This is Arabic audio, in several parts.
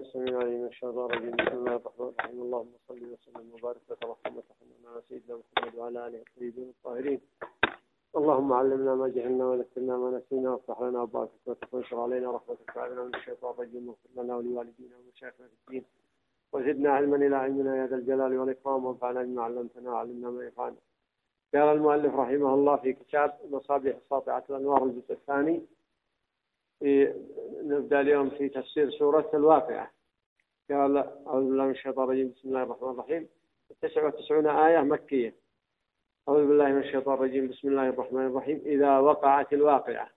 السميع العليم الشيطان الرجيم بسم الله الرحمن الرحيم اللهم صل وسلم وبارك وترحم وتحمنا على سيدنا محمد وعلى آله الطيبين الطاهرين. اللهم علمنا ما جهلنا وذكرنا ما نسينا وافتح لنا حكمتك وانشر علينا رحمتك وعلنا من الشيطان الرجيم واغفر لنا ولوالدينا ومشايخنا في الدين. وزدنا علما إلى علمنا يا ذا الجلال والإكرام وانفعنا بما علمتنا وعلمنا ما ينفعنا. قال المؤلف رحمه الله في كتاب مصابيح ساطعة الأنوار الجزء الثاني في نبدأ اليوم في تفسير سورة الواقعة. قال أعوذ بالله من الشيطان الرجيم بسم الله الرحمن الرحيم. 99 آية مكية. أعوذ بالله من الشيطان الرجيم بسم الله الرحمن الرحيم. إذا وقعت الواقعة.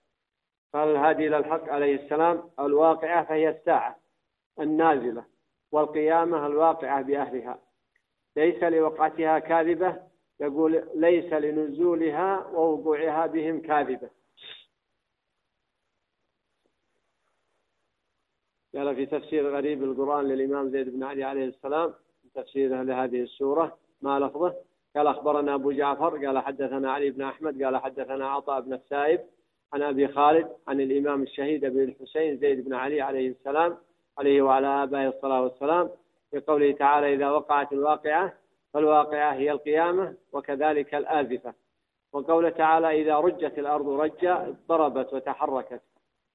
قال الهادي إلى الحق عليه السلام الواقعة فهي الساعة النازلة والقيامة الواقعة بأهلها. ليس لوقعتها كاذبة يقول ليس لنزولها ووقوعها بهم كاذبة. قال في تفسير غريب القرآن للإمام زيد بن علي عليه السلام تفسيره لهذه السورة ما لفظه؟ قال أخبرنا أبو جعفر قال حدثنا علي بن أحمد قال حدثنا عطاء بن السائب عن أبي خالد عن الإمام الشهيد أبي الحسين زيد بن علي عليه السلام عليه وعلى آبائه الصلاة والسلام في قوله تعالى إذا وقعت الواقعة فالواقعة هي القيامة وكذلك الآزفة. وقول تعالى إذا رجت الأرض رجا اضطربت وتحركت.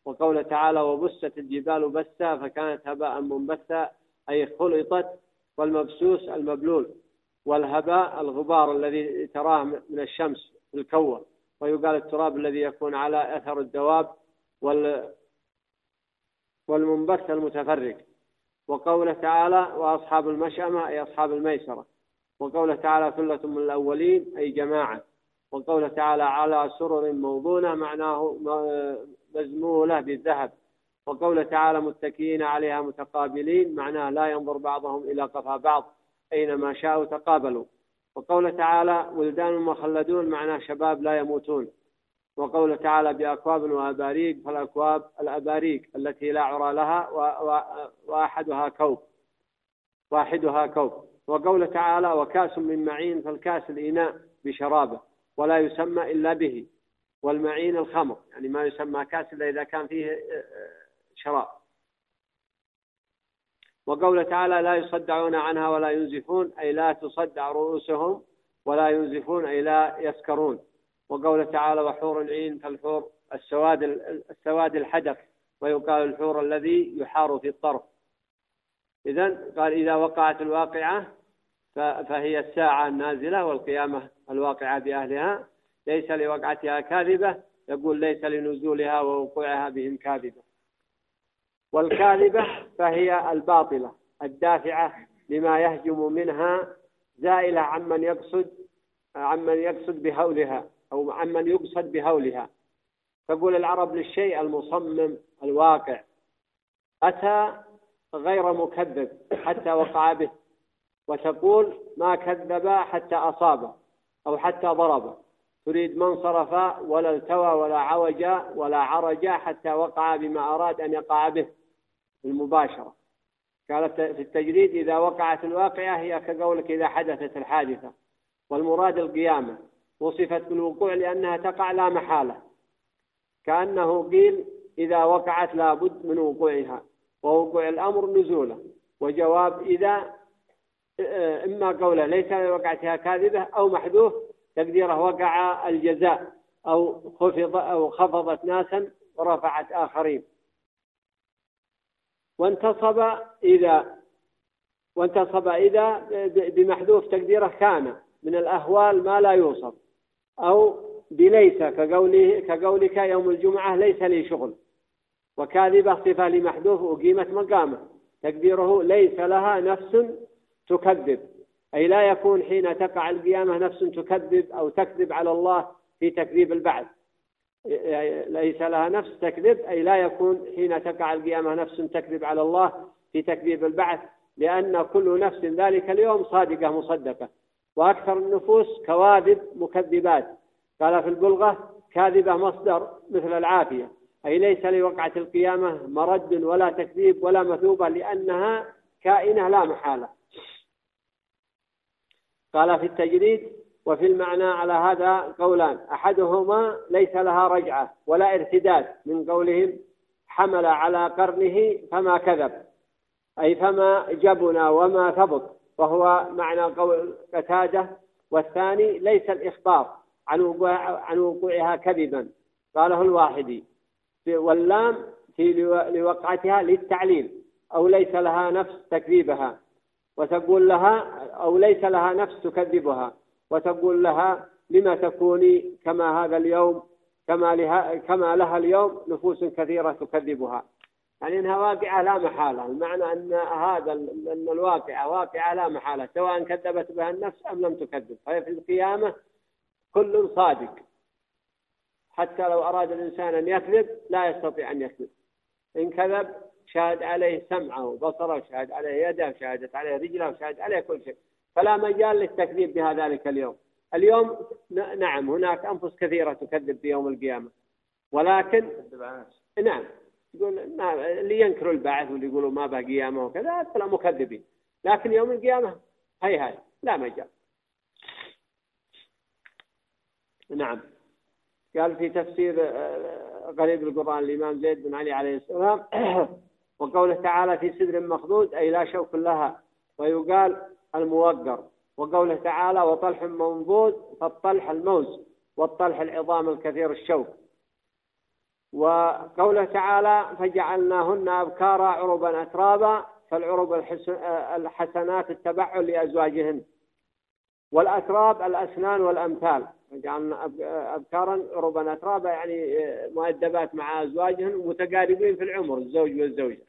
وقول تعالى وبست الجبال بسا فكانت هباء منبثا أي خلطت والمبسوس المبلول والهباء الغبار الذي تراه من الشمس الكوة. ويقال التراب الذي يكون على أثر الدواب وال والمنبث المتفرق. وقوله تعالى وأصحاب المشأمة أي أصحاب الميسرة. وقوله تعالى ثلة من الأولين أي جماعة. وقوله تعالى على سرر موضونة معناه مزمولة بالذهب وقوله تعالى متكئين عليها متقابلين معناه لا ينظر بعضهم إلى قفا بعض أينما شاءوا تقابلوا. وقوله تعالى ولدان مخلدون معناه شباب لا يموتون. وقوله تعالى بأكواب وأباريق فالأكواب الأباريق التي لا عرى لها وأحدها كوب. واحدها كوب. وقوله تعالى وكاس من معين فالكاس الإناء بشرابه ولا يسمى إلا به. والمعين الخمر يعني ما يسمى كاس إلا إذا كان فيه آه، آه، شراب. وقوله تعالى لا يصدعون عنها ولا ينزفون أي لا تصدع رؤوسهم ولا ينزفون أي لا يسكرون. وقوله تعالى وحور العين كالحور السواد السواد الحدث ويقال الحور الذي يحار في الطرف. إذا قال إذا وقعت الواقعة فهي الساعة النازلة والقيامة الواقعة بأهلها. ليس لوقعتها كاذبة يقول ليس لنزولها ووقوعها بهم كاذبة. والكاذبة فهي الباطلة الدافعة لما يهجم منها زائلة عمن يقصد عمن يقصد بهولها أو عمن يقصد بهولها. تقول العرب للشيء المصمم الواقع أتى غير مكذب حتى وقع به وتقول ما كذب حتى أصاب أو حتى ضرب. تريد من صرف ولا التوى ولا عوج ولا عرج حتى وقع بما أراد أن يقع به المباشرة. قالت في التجريد إذا وقعت الواقعة هي كقولك إذا حدثت الحادثة. والمراد القيامة. وصفت بالوقوع لأنها تقع لا محالة. كأنه قيل إذا وقعت لابد من وقوعها. ووقوع الأمر نزوله. وجواب إذا إما قوله ليس لوقعتها كاذبة أو محذوف تقديره وقع الجزاء أو خفض أو خفضت ناسا ورفعت آخرين. وانتصب إذا وانتصب إذا بمحذوف تقديره كان من الأهوال ما لا يوصف أو بليس كقوله كقولك يوم الجمعة ليس لي شغل. وكاذبة صفة لمحذوف أقيمت مقامه. تقديره ليس لها نفس تكذب. أي لا يكون حين تقع القيامة نفس تكذب أو تكذب على الله في تكذيب البعث. ليس لها نفس تكذب أي لا يكون حين تقع القيامة نفس تكذب على الله في تكذيب البعث لأن كل نفس ذلك اليوم صادقة مصدقة. وأكثر النفوس كواذب مكذبات. قال في البلغة كاذبة مصدر مثل العافية. أي ليس لوقعة القيامة مرد ولا تكذيب ولا مثوبة لأنها كائنة لا محالة. قال في التجريد وفي المعنى على هذا قولان. أحدهما ليس لها رجعة ولا ارتداد من قولهم حمل على قرنه فما كذب أي فما جبن وما ثبت وهو معنى قول قتادة. والثاني ليس الإخبار عن وقوع عن وقوعها كذبا قاله الواحدي. واللام في لوقعتها للتعليل أو ليس لها نفس تكذيبها. وتقول لها أو ليس لها نفس تكذبها وتقول لها لما تكوني كما هذا اليوم كما لها كما لها اليوم نفوس كثيرة تكذبها. يعني إنها واقعة لا محالة. المعنى أن هذا أن الواقعة واقعة لا محالة سواء كذبت بها النفس أم لم تكذب. فهي في القيامة كل صادق. حتى لو أراد الإنسان أن يكذب لا يستطيع أن يكذب. إن كذب شاهد عليه سمعه وبصره شاهد عليه يده شاهدت عليه رجله شاهد عليه كل شيء. فلا مجال للتكذيب بها ذلك اليوم. اليوم نعم هناك أنفس كثيرة تكذب في يوم القيامة. ولكن نعم يقول ما اللي ينكروا البعث واللي يقولوا ما بقى قيامة وكذا هذول مكذبين. لكن يوم القيامة هي هاي لا مجال. نعم. قال في تفسير آه، قريب القرآن الإمام زيد بن علي عليه السلام وقوله تعالى في سدر مخضود أي لا شوك لها ويقال الموقر. وقوله تعالى وطلح منضود فالطلح الموز والطلح العظام الكثير الشوك وقوله تعالى فجعلناهن أبكارا عربا أترابا فالعرب الحسنات التبعل لأزواجهن. والأتراب الأسنان والأمثال. جعلنا أبكارا عربا أترابا يعني مؤدبات مع أزواجهن متقاربين في العمر الزوج والزوجة.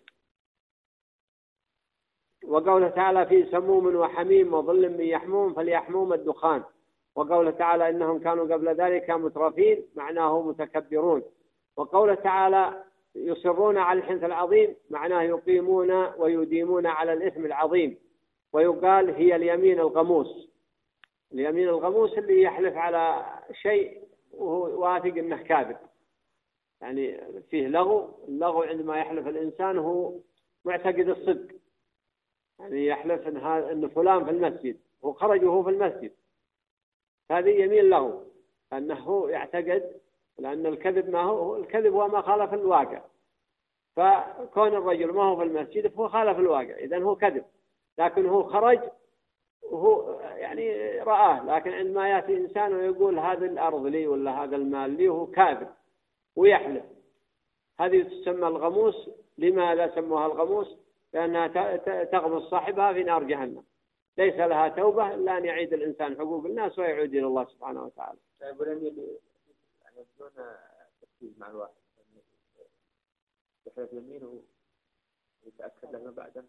وقوله تعالى في سموم وحميم وظل من يحموم فليحموم الدخان. وقوله تعالى إنهم كانوا قبل ذلك مترفين معناه متكبرون. وقوله تعالى يصرون على الحنث العظيم معناه يقيمون ويديمون على الإثم العظيم. ويقال هي اليمين الغموس اليمين الغموس اللي يحلف على شيء وهو واثق إنه كاذب. يعني فيه لغو اللغو عندما يحلف الإنسان هو معتقد الصدق. يعني يحلف إن إن فلان في المسجد هو خرج وهو في المسجد. هذه يمين له انه يعتقد لأن الكذب ما هو الكذب هو ما خالف الواقع. فكون الرجل ما هو في المسجد فهو خالف الواقع اذا هو كذب. لكن هو خرج وهو يعني رآه لكن عندما يأتي إنسان ويقول هذه الأرض لي ولا هذا المال لي وهو كاذب ويحلف. هذه تسمى الغموس. لماذا سموها الغموس؟ لأنها تغمس صاحبها في نار جهنم. ليس لها توبة إلا أن يعيد الإنسان حقوق الناس ويعود إلى الله سبحانه وتعالى. طيب ولم يعني بدون تركيز مع الواحد يحلف يمينه ويتأكد له بعدها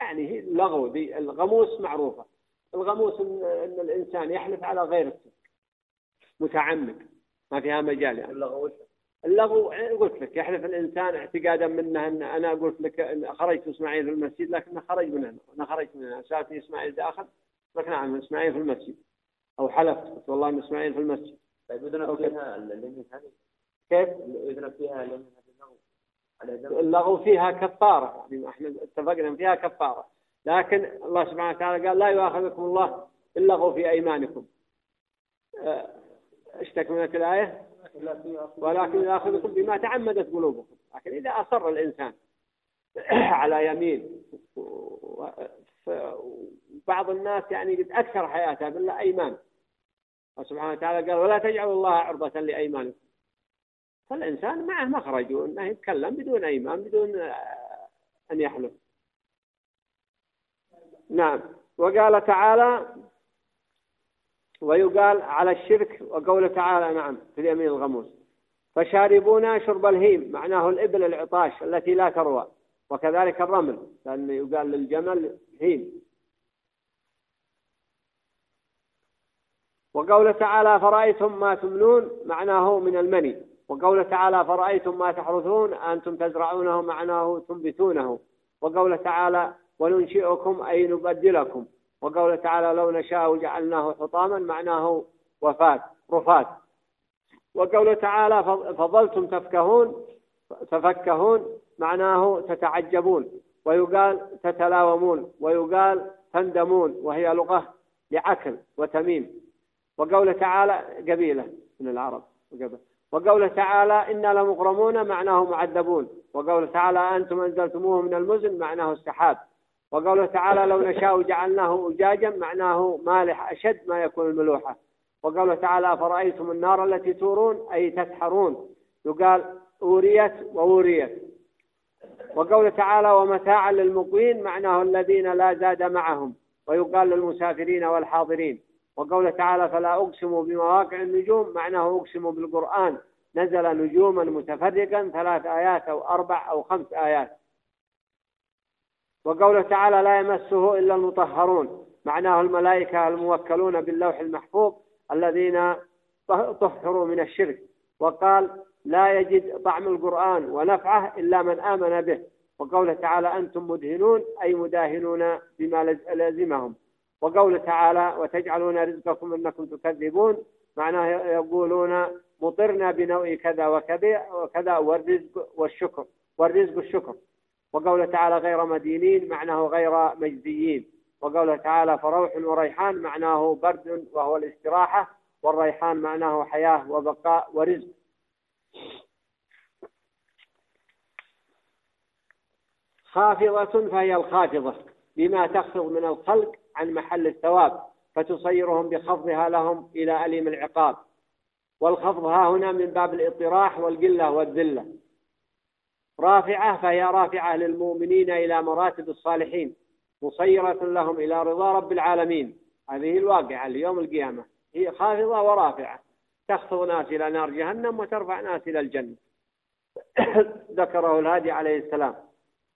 يعني هي اللغو دي الغموس معروفة. الغموس إن, إن الإنسان يحلف على غير الصدق متعمد ما فيها مجال يعني. اللغو اللغو قلت لك يحلف الإنسان اعتقادا منه أن أنا قلت لك أن خرجت إسماعيل في المسجد لكنه خرج من هنا أنا خرجت من هنا سألتني إسماعيل داخل لك نعم إسماعيل في المسجد أو حلفت قلت والله إن إسماعيل في المسجد. طيب إذن فيها اليمين هذه؟ كيف؟ إذن فيها اليمين هذه اللغو. فيها كفارة يعني إحنا اتفقنا فيها كفارة. لكن الله سبحانه وتعالى قال لا يؤاخذكم الله باللغو في أيمانكم. إيش تكملة الآية؟ ولكن يأخذكم بما تعمدت قلوبكم. لكن إذا أصر الإنسان على يمين بعض الناس يعني قد أكثر حياته بالله أيمان سبحانه وتعالى قال ولا تجعلوا الله عرضة لأيمانكم. فالإنسان معه مخرج أنه يتكلم بدون أيمان بدون أن يحلف. نعم. وقال تعالى ويقال على الشرك وقوله تعالى نعم في اليمين الغموس. فشاربون شرب الهيم معناه الإبل العطاش التي لا تروى وكذلك الرمل لأنه يقال للجمل هيم. وقوله تعالى فرأيتم ما تمنون معناه من المني. وقوله تعالى فرأيتم ما تحرثون أنتم تزرعونه معناه تنبتونه. وقوله تعالى وننشئكم أي نبدلكم. وقوله تعالى لو نشاء جعلناه حطاما معناه وفات رفات. وقوله تعالى فظلتم تفكهون تفكهون معناه تتعجبون. ويقال تتلاومون ويقال تندمون وهي لغة لعكل وتميم. وقوله تعالى قبيلة من العرب. وقوله تعالى إنا لمغرمون معناه معذبون. وقوله تعالى أنتم أنزلتموه من المزن معناه السحاب. وقوله تعالى لو نشاء جعلناه أجاجا معناه مالح أشد ما يكون الملوحة وقوله تعالى أفرأيتم النار التي تورون؟ أي تسحرون. يقال أوريت وأوريت. وقوله تعالى ومتاعا للمقوين معناه الذين لا زاد معهم. ويقال للمسافرين والحاضرين. وقوله تعالى فلا أقسم بمواقع النجوم معناه أقسم بالقرآن. نزل نجوما متفرقا ثلاث آيات أو أربع أو خمس آيات. وقوله تعالى لا يمسه إلا المطهرون. معناه الملائكة الموكلون باللوح المحفوظ الذين طهروا من الشرك. وقال لا يجد طعم القرآن ونفعه إلا من آمن به. وقوله تعالى أنتم مدهنون أي مداهنون بما لزمهم. وقوله تعالى وتجعلون رزقكم إنكم تكذبون. معناه يقولون مطرنا بنوع كذا وكذا وكذا والرزق والشكر والرزق الشكر. وقوله تعالى غير مدينين معناه غير مجزيين. وقوله تعالى فروح وريحان معناه برد وهو الاستراحة والريحان معناه حياة وبقاء ورزق. خافضة فهي الخافضة بما تخفض من الخلق عن محل الثواب فتصيرهم بخفضها لهم إلى أليم العقاب. والخفض ها هنا من باب الإطراح والقلة والذلة. رافعة فهي رافعة للمؤمنين إلى مراتب الصالحين مصيرة لهم إلى رضا رب العالمين. هذه الواقعة ليوم القيامة هي خافضة ورافعة. تخفض ناس إلى نار جهنم وترفع ناس إلى الجنة. ذكره الهادي عليه السلام.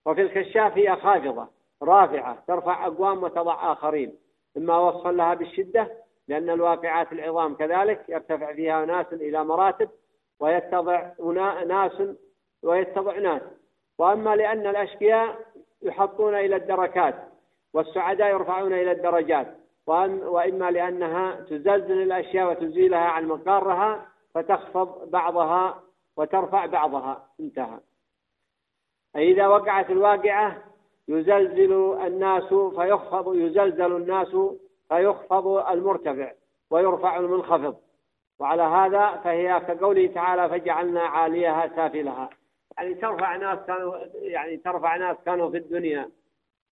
وفي الكشاف هي خافضة رافعة ترفع أقوام وتضع آخرين. إما وصفا لها بالشدة لأن الواقعات العظام كذلك يرتفع فيها ناس إلى مراتب ويتضع ناس ويتضع ناس وأما لأن الأشقياء يحطون إلى الدركات والسعداء يرفعون إلى الدرجات. وإما لأنها تزلزل الأشياء وتزيلها عن مقارها فتخفض بعضها وترفع بعضها. انتهى. أي إذا وقعت الواقعة يزلزل الناس فيخفض يزلزل الناس فيخفض المرتفع ويرفع المنخفض. وعلى هذا فهي كقوله تعالى فجعلنا عاليها سافلها. يعني ترفع ناس كانوا يعني ترفع ناس كانوا في الدنيا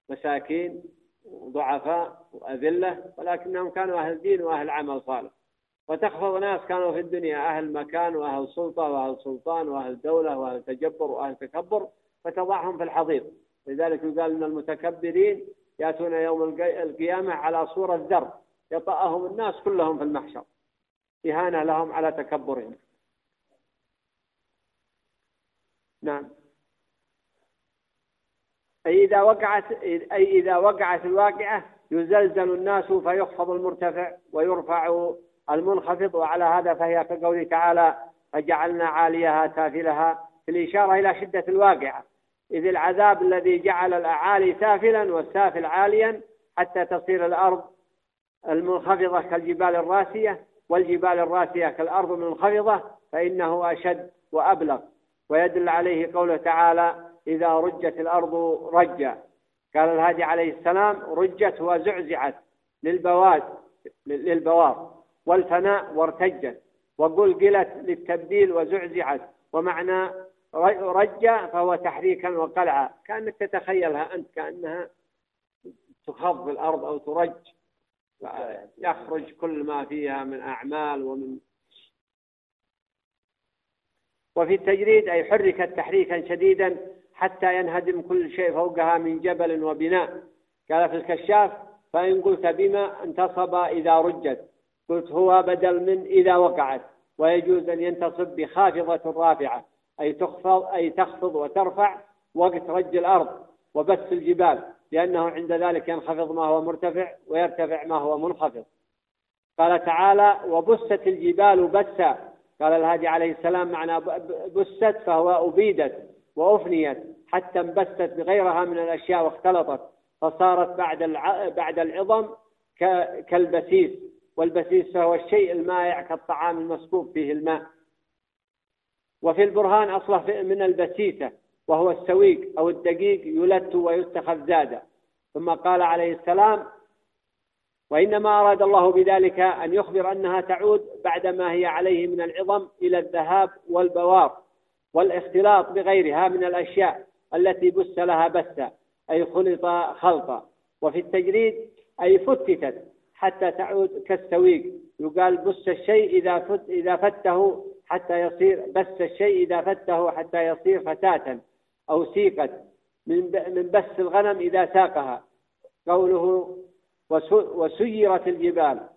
مساكين وضعفاء وأذلة ولكنهم كانوا أهل دين وأهل عمل صالح. وتخفض ناس كانوا في الدنيا أهل مكان وأهل سلطة وأهل سلطان وأهل دولة وأهل تجبر وأهل تكبر فتضعهم في الحضيض. لذلك يقال أن المتكبرين يأتون يوم القيامة على صورة ذر يطأهم الناس كلهم في المحشر. إهانة لهم على تكبرهم. نعم. أي إذا وقعت أي إذا وقعت الواقعة يزلزل الناس فيخفض المرتفع ويرفع المنخفض وعلى هذا فهي كقوله تعالى فجعلنا عاليها سافلها في الإشارة إلى شدة الواقعة. إذ العذاب الذي جعل الأعالي سافلا والسافل عاليا حتى تصير الأرض المنخفضة كالجبال الراسية والجبال الراسية كالأرض المنخفضة فإنه أشد وأبلغ. ويدل عليه قوله تعالى إذا رجت الأرض رجا. قال الهادي عليه السلام رجت وزعزعت للبواد للبوار والفناء وارتجت وقل قلت للتبديل وزعزعت ومعنى رجة فهو تحريكا وقلعا. كأنك تتخيلها أنت كأنها تخض الأرض أو ترج يخرج كل ما فيها من أعمال ومن وفي التجريد أي حركت تحريكا شديدا حتى ينهدم كل شيء فوقها من جبل وبناء. قال في الكشاف فإن قلت بما انتصب إذا رجت. قلت هو بدل من إذا وقعت ويجوز أن ينتصب بخافضة رافعة أي تخفض أي تخفض وترفع وقت رج الأرض وبث الجبال لأنه عند ذلك ينخفض ما هو مرتفع ويرتفع ما هو منخفض. قال تعالى وبست الجبال بسا قال الهادي عليه السلام معنى بست فهو أبيدت وأفنيت حتى انبست بغيرها من الأشياء واختلطت فصارت بعد بعد العظم كالبسيس والبسيس فهو الشيء المائع كالطعام المصبوب فيه الماء. وفي البرهان أصله من البسيسة وهو السويق أو الدقيق يلت ويتخذ زادا. ثم قال عليه السلام وإنما أراد الله بذلك أن يخبر أنها تعود بعدما هي عليه من العظم إلى الذهاب والبوار والاختلاط بغيرها من الأشياء التي بث لها بثا أي خلط خلطا وفي التجريد أي فتتت حتى تعود كالسويق. يقال بث الشيء إذا فت إذا فته حتى يصير بث الشيء إذا فته حتى يصير فتاة أو سيقت. من من بث الغنم إذا ساقها. قوله وسيرت الجبال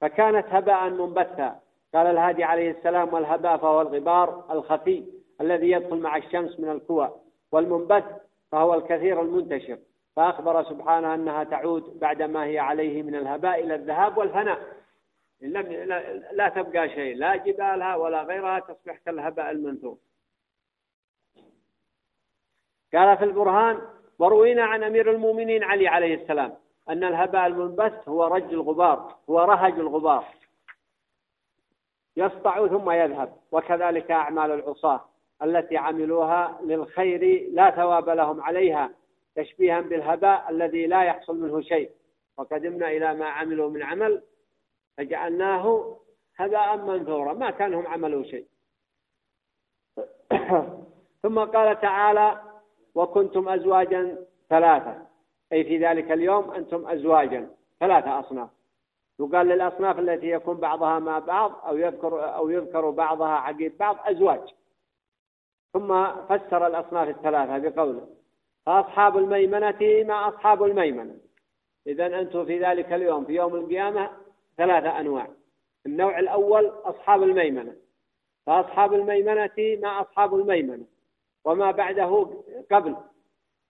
فكانت هباء منبثا. قال الهادي عليه السلام والهباء فهو الغبار الخفي الذي يدخل مع الشمس من الكوى والمنبث فهو الكثير المنتشر. فأخبر سبحانه أنها تعود بعدما هي عليه من الهباء إلى الذهاب والفناء لم لا تبقى شيء لا جبالها ولا غيرها تصبح كالهباء المنثور. قال في البرهان وروينا عن أمير المؤمنين علي عليه السلام. أن الهباء المنبث هو رج الغبار هو رهج الغبار. يسطع ثم يذهب وكذلك أعمال العصاة التي عملوها للخير لا ثواب لهم عليها تشبيها بالهباء الذي لا يحصل منه شيء. وقدمنا إلى ما عملوا من عمل فجعلناه هباء منثورا ما كان هم عملوا شيء. ثم قال تعالى وكنتم أزواجا ثلاثة. أي في ذلك اليوم أنتم أزواجا ثلاثة أصناف. يقال للأصناف التي يكون بعضها مع بعض أو يذكر أو يذكر بعضها عقيد بعض أزواج. ثم فسر الأصناف الثلاثة بقوله فأصحاب الميمنة مع أصحاب الميمنة. إذا أنتم في ذلك اليوم في يوم القيامة ثلاثة أنواع. النوع الأول أصحاب الميمنة. فأصحاب الميمنة مع أصحاب الميمنة. وما بعده قبل.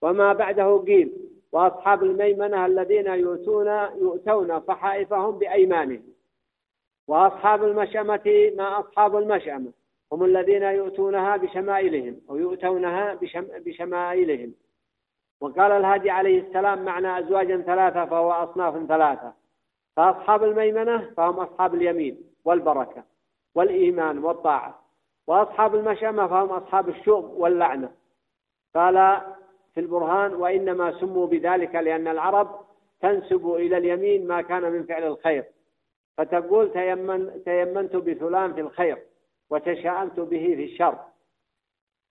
وما بعده قيل. وأصحاب الميمنة الذين يؤتون يؤتون صحائفهم بأيمانهم. وأصحاب المشأمة مع أصحاب المشأمة. هم الذين يؤتونها بشمائلهم أو يؤتونها بشم بشمائلهم. وقال الهادي عليه السلام معنى أزواجا ثلاثة فهو أصناف ثلاثة. فأصحاب الميمنة فهم أصحاب اليمين والبركة والإيمان والطاعة. وأصحاب المشأمة فهم أصحاب الشؤم واللعنة. قال في البرهان وإنما سموا بذلك لأن العرب تنسب إلى اليمين ما كان من فعل الخير. فتقول تيمن تيمنت بفلان في الخير وتشاءمت به في الشر.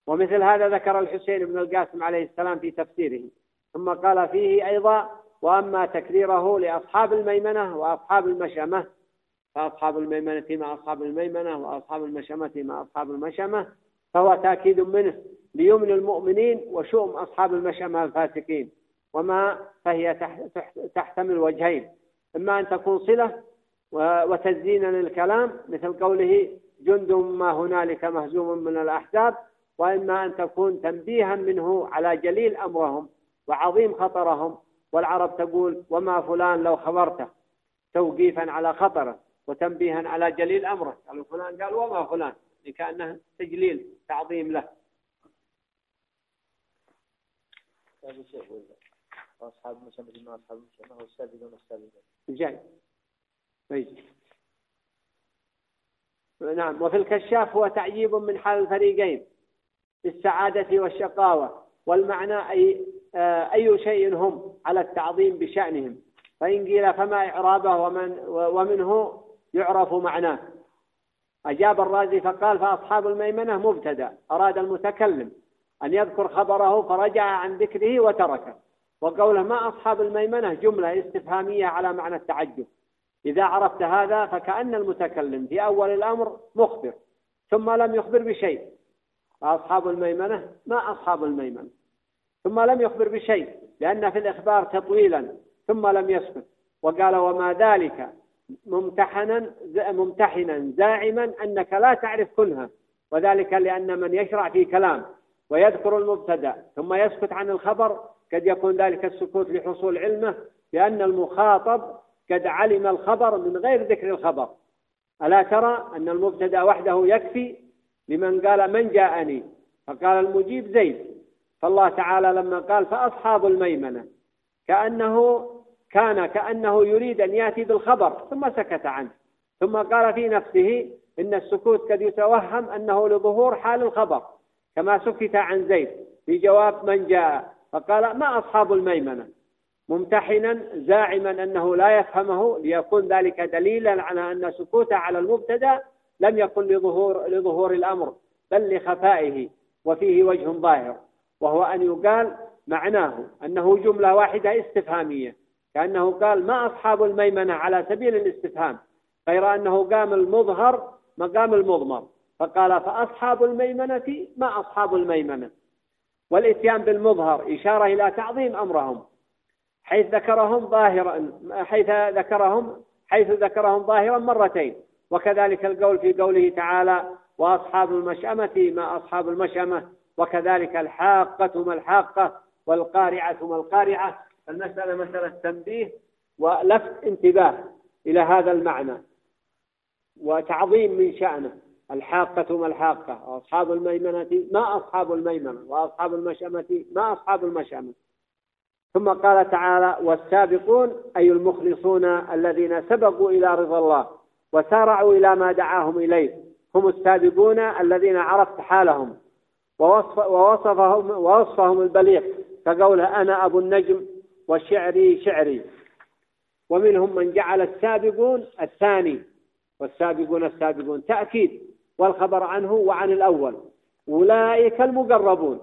ومثل هذا ذكر الحسين بن القاسم عليه السلام في تفسيره. ثم قال فيه أيضا وأما تكريره لأصحاب الميمنة وأصحاب المشأمة فأصحاب الميمنة مع أصحاب الميمنة وأصحاب المشأمة مع أصحاب المشأمة فهو تأكيد منه. ليمن المؤمنين وشؤم أصحاب المشأمة الفاسقين وما فهي تحتمل وجهين إما أن تكون صلة وتزيينا للكلام مثل قوله جند ما هنالك مهزوم من الأحزاب وإما أن تكون تنبيها منه على جليل أمرهم وعظيم خطرهم والعرب تقول وما فلان لو خبرته توقيفا على خطره وتنبيها على جليل أمره قالوا فلان قال وما فلان لكأنه تجليل تعظيم له. أصحاب المسلمين ما أصحاب والسابقون السابقون جاي. طيب. نعم وفي الكشاف هو تعييب من حال الفريقين بالسعادة والشقاوة والمعنى أي آه، أي شيء هم على التعظيم بشأنهم. فإن قيل فما إعرابه ومن ومنه يعرف معناه. أجاب الرازي فقال فأصحاب الميمنة مبتدأ أراد المتكلم. أن يذكر خبره فرجع عن ذكره وتركه. وقوله ما أصحاب الميمنة جملة استفهامية على معنى التعجب. إذا عرفت هذا فكأن المتكلم في أول الأمر مخبر ثم لم يخبر بشيء. فأصحاب الميمنة ما أصحاب الميمنة؟ ثم لم يخبر بشيء لأن في الإخبار تطويلا ثم لم يسكت. وقال وما ذلك؟ ممتحنا ممتحنا زاعما أنك لا تعرف كنها. وذلك لأن من يشرع في كلام. ويذكر المبتدأ ثم يسكت عن الخبر قد يكون ذلك السكوت لحصول علمه لأن المخاطب قد علم الخبر من غير ذكر الخبر. ألا ترى أن المبتدأ وحده يكفي لمن قال من جاءني؟ فقال المجيب زيد. فالله تعالى لما قال فأصحاب الميمنة كأنه كان كأنه يريد أن يأتي بالخبر ثم سكت عنه. ثم قال في نفسه إن السكوت قد يتوهم أنه لظهور حال الخبر. كما سكت عن زيد في جواب من جاء فقال ما أصحاب الميمنة؟ ممتحنا زاعما أنه لا يفهمه ليكون ذلك دليلا على أن سكوته على المبتدأ لم يكن لظهور لظهور الأمر بل لخفائه وفيه وجه ظاهر وهو أن يقال معناه أنه جملة واحدة استفهامية كأنه قال ما أصحاب الميمنة على سبيل الاستفهام؟ غير أنه قام المظهر مقام المضمر. فقال فأصحاب الميمنة ما أصحاب الميمنة. والإتيان بالمظهر إشارة إلى تعظيم أمرهم. حيث ذكرهم ظاهرا حيث ذكرهم حيث ذكرهم ظاهرا مرتين. وكذلك القول في قوله تعالى وأصحاب المشأمة ما أصحاب المشأمة. وكذلك الحاقة ما الحاقة والقارعة ما القارعة. المسألة مسألة تنبيه ولفت انتباه إلى هذا المعنى. وتعظيم من شأنه. الحاقة ما الحاقة؟ وأصحاب الميمنة ما أصحاب الميمنة وأصحاب المشأمة ما أصحاب المشأمة. ثم قال تعالى والسابقون أي المخلصون الذين سبقوا إلى رضا الله وسارعوا إلى ما دعاهم إليه هم السابقون الذين عرفت حالهم. ووصف ووصفهم ووصفهم البليغ كقوله أنا أبو النجم وشعري شعري. ومنهم من جعل السابقون الثاني. والسابقون السابقون تأكيد والخبر عنه وعن الأول. أولئك المقربون.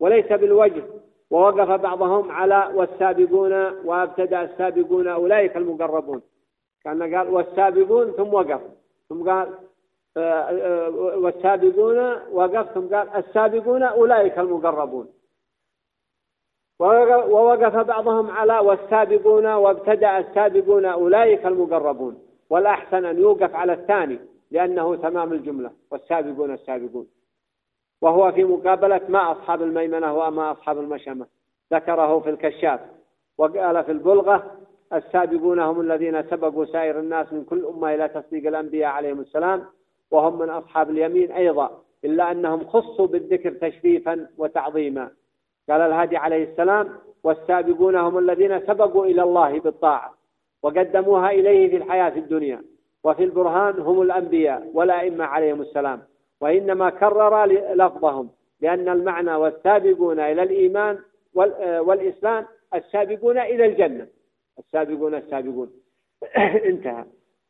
وليس بالوجه. ووقف بعضهم على والسابقون وابتدأ السابقون أولئك المقربون. كان قال والسابقون ثم وقف. ثم قال آه، آه، والسابقون وقف. ثم قال السابقون أولئك المقربون. ووقف بعضهم على والسابقون وابتدأ السابقون أولئك المقربون. والأحسن أن يوقف على الثاني. لأنه تمام الجملة والسابقون السابقون. وهو في مقابلة ما أصحاب الميمنة وما أصحاب المشأمة ذكره في الكشاف وقال في البلغة السابقون هم الذين سبقوا سائر الناس من كل أمة إلى تصديق الأنبياء عليهم السلام وهم من أصحاب اليمين أيضا إلا أنهم خصوا بالذكر تشريفا وتعظيما. قال الهادي عليه السلام والسابقون هم الذين سبقوا إلى الله بالطاعة وقدموها إليه في الحياة الدنيا. وفي البرهان هم الأنبياء والأئمة عليهم السلام. وإنما كرر لفظهم لأن المعنى والسابقون إلى الإيمان والإسلام السابقون إلى الجنة. السابقون السابقون. انتهى.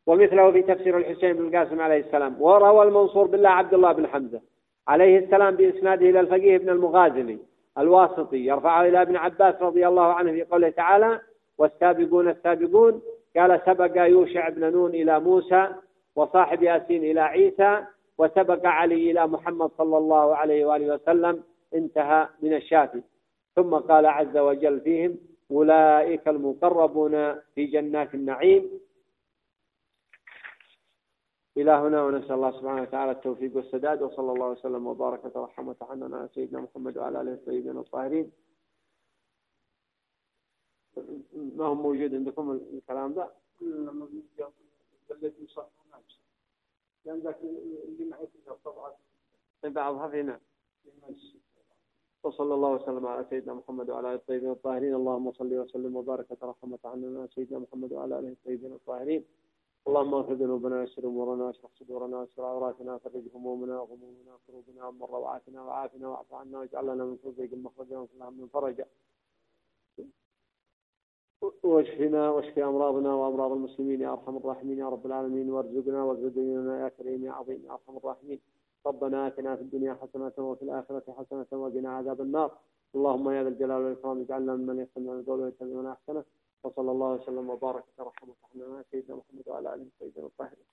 ومثله في تفسير الحسين بن القاسم عليه السلام. وروى المنصور بالله عبد الله بن حمزة عليه السلام بإسناده إلى الفقيه بن المغازلي الواسطي يرفعه إلى ابن عباس رضي الله عنه في قوله تعالى والسابقون السابقون قال سبق يوشع بن نون إلى موسى وصاحب ياسين إلى عيسى وسبق علي إلى محمد صلى الله عليه وآله وسلم انتهى من الشافي ثم قال عز وجل فيهم أولئك المقربون في جنات النعيم. إلى هنا ونسأل الله سبحانه وتعالى التوفيق والسداد وصلى الله وسلم وبارك وترحم وتعنى على سيدنا محمد وعلى آله الطيبين الطاهرين. ما هو موجود عندكم الكلام ذا؟ الذي صح لأن ذاك اللي معي طبعا بعضها في وصلى الله وسلم على سيدنا محمد وعلى آله الطيبين الطاهرين. اللهم صل وسلم وبارك وترحم وتعنى سيدنا محمد وعلى آله الطيبين الطاهرين. اللهم اغفر ذنوبنا ويسر أمورنا واشرح صدورنا ويسر عوراتنا فرج همومنا وغمومنا وكروبنا ومن روعاتنا وعافنا واعف عنا واجعل لنا من ضيق مخرجا ومن من فرجا واشفنا واشف أمراضنا وأمراض المسلمين يا أرحم الراحمين يا رب العالمين وارزقنا وارزق ديننا يا كريم يا عظيم يا أرحم الراحمين. ربنا آتنا في الدنيا حسنة وفي الآخرة حسنة وقنا عذاب النار. اللهم يا ذا الجلال والإكرام اجعلنا ممن يستمعون القول ويتبعون احسنه وصلى الله وسلم وبارك على سيدنا محمد وعلى آله وصحبه الطاهرين